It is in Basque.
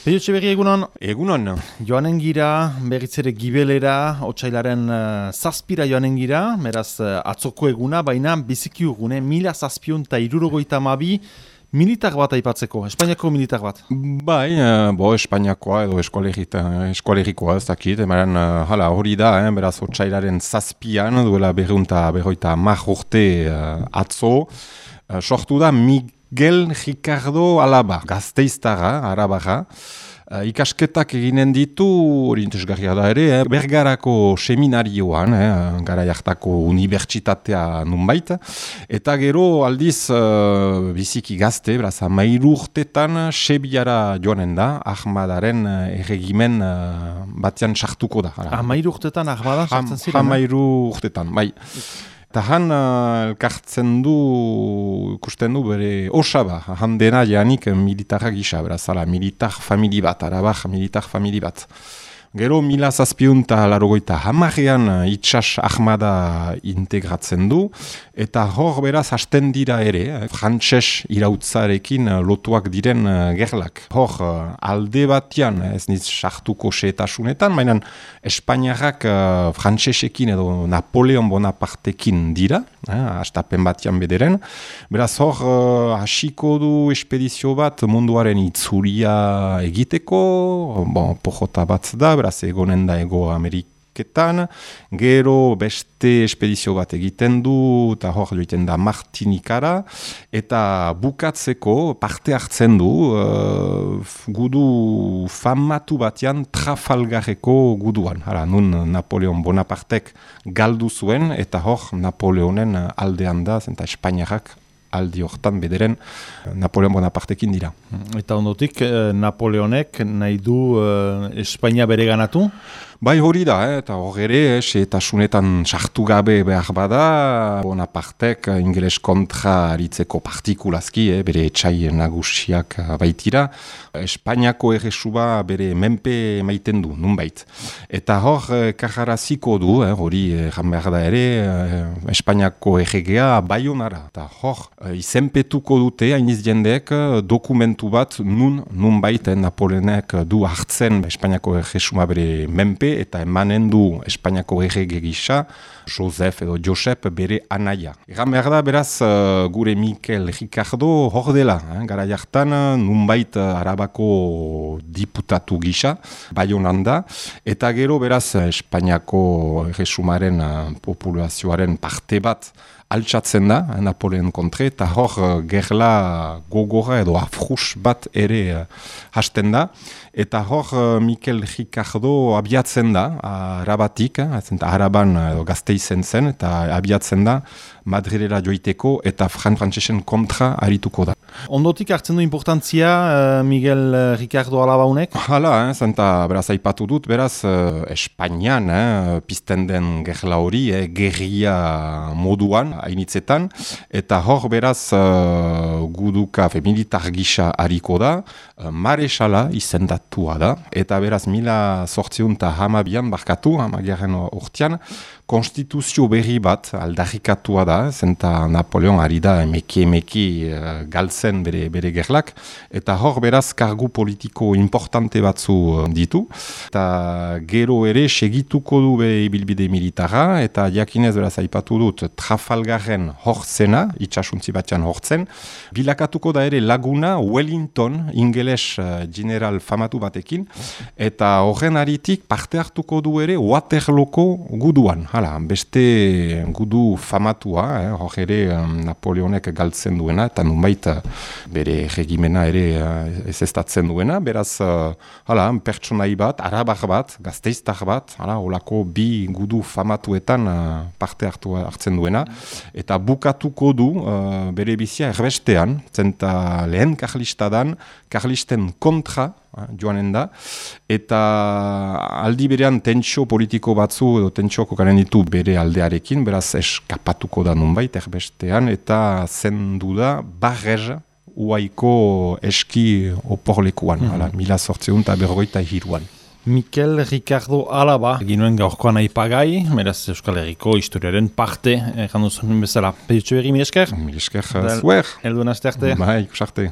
Peiotxe berri egunon, Egunon, joanen gira, berriz ere gibelera, otxailaren uh, zazpira joanen gira, meraz uh, atzoko eguna, baina biziki urgune, mila zazpion eta irurogoita mabi, militar bat aipatzeko, Espainiako militar bat. bai, eh, bo, Espainiakoa edo eskualerikoa ez dakit, emaren, eh, hala, hori da, eh, beraz, otxailaren zazpian, duela berreunta, berroita mar urte eh, atzo, eh, sortu da Miguel Ricardo Alaba, gazteiztara, arabarra, Uh, ikasketak eginen ditu, hori interesgarria da ere, eh, bergarako seminarioan, eh, gara jartako unibertsitatea nunbait, eta gero aldiz uh, biziki gazte, beraz, amairu urtetan sebiara joanen da, Ahmadaren uh, erregimen uh, batean sartuko da. Amairu urtetan ahbada, sartzen ziren. eh? Hamairu urtetan, bai. Eta han uh, elkartzen du, ikusten du bere osaba, han dena janik militarra gisa, beraz, ala, militar famili bat, arabar militar famili bat. Gero mila zazpiunta larogoita hamarrean itxas ahmada integratzen du, eta hor beraz hasten dira ere, eh, frantses irautzarekin eh, lotuak diren eh, gerlak. Hor eh, alde batian, eh, ez niz sartuko seetasunetan, mainan Espainiarrak eh, frantsesekin edo Napoleon Bonapartekin dira, eh, hastapen batian bederen. Beraz hor eh, hasiko du espedizio bat munduaren itzuria egiteko, bon, pojota bat da, beraz egonen da ego Ameriketan, gero beste espedizio bat egiten du, eta hor joiten da Martinikara, eta bukatzeko parte hartzen du eh, gudu famatu batean Trafalgarreko guduan. Hala, nun Napoleon Bonapartek galdu zuen, eta hor Napoleonen aldean da, zenta Espainiarrak aldi hortan bederen Napoleon Bonapartekin dira. Eta ondotik, eh, Napoleonek nahi du eh, Espainia bere ganatu? Bai hori da, eh, eta hor ere, eh, setasunetan sartu gabe behar bada, Bonapartek eh, ingeles kontra aritzeko partikulazki, eh, bere etxai nagusiak eh, baitira, Espainiako erresuba bere menpe maiten du, nunbait. Eta hor, eh, kajaraziko du, eh, hori eh, behar da ere, eh, Espainiako erregea baionara. Eta hor, eh, izenpetuko dute, hainiz jendeek, dokumentu bat nun, nunbait, eh, Napoleonek du hartzen Espainiako erresuma bere menpe, eta emanen du Espainiako errege gisa, Josef edo Josep bere anaia. Egan behar da, beraz, eh, gure Mikel Ricardo hor dela, eh, gara jartan, nunbait eh, arabako diputatu gisa, bai da, eta gero beraz Espainiako erresumaren eh, populazioaren parte bat altsatzen da, Napoleon kontre, eta hor gerla gogorra edo afrus bat ere hasten da, eta hor Mikel Ricardo abiatzen da, arabatik, eh, zenta araban eh, edo gazteizen zen, eta abiatzen da Madrilera joiteko eta Fran Frantsesen kontra arituko da. Ondotik hartzen du importantzia eh, Miguel eh, Ricardo Alabaunek? Hala, eh, zenta beraz aipatu dut, beraz eh, Espainian eh, pizten den gerla hori, eh, gerria moduan, hainitzetan, eta hor beraz eh, guduka fe, militar gisa hariko da, eh, maresala izendatua da, eta beraz mila sortziun eta hamabian barkatu, hamagiaren urtean, konstituzio berri bat aldarrikatua da, zenta Napoleon ari da emeki emeki uh, galtzen bere, bere gerlak, eta hor beraz kargu politiko importante batzu uh, ditu, eta gero ere segituko du be ibilbide militara, eta jakinez beraz aipatu dut Trafalgarren hortzena, itxasuntzi batean hortzen, bilakatuko da ere laguna Wellington, ingeles uh, general famatu batekin, eta horren aritik parte hartuko du ere Waterloko guduan, hala, beste gudu famatua, eh, hor ere Napoleonek galtzen duena, eta nunbait uh, bere regimena ere uh, ez estatzen duena, beraz, uh, hala, pertsonai bat, arabar bat, gazteiztar bat, hala, olako bi gudu famatuetan parte hartu hartzen duena, eta bukatuko du bere bizia erbestean, zenta lehen karlistadan, karlisten kontra, joanen da, eta aldi berean tentsio politiko batzu edo tentsioko garen ditu bere aldearekin, beraz eskapatuko da nunbait erbestean, eta zendu da barrer uaiko eski oporlekuan, mm -hmm. mila sortzeun eta berrogeita hiruan. Mikel Ricardo Alaba, ginuen gaurkoan aipagai, meraz Euskal Herriko historiaren parte, errandu zuen bezala. Peditxo berri, mi esker? Mi esker, zuer. Eldu nazte arte. Bai, kusarte.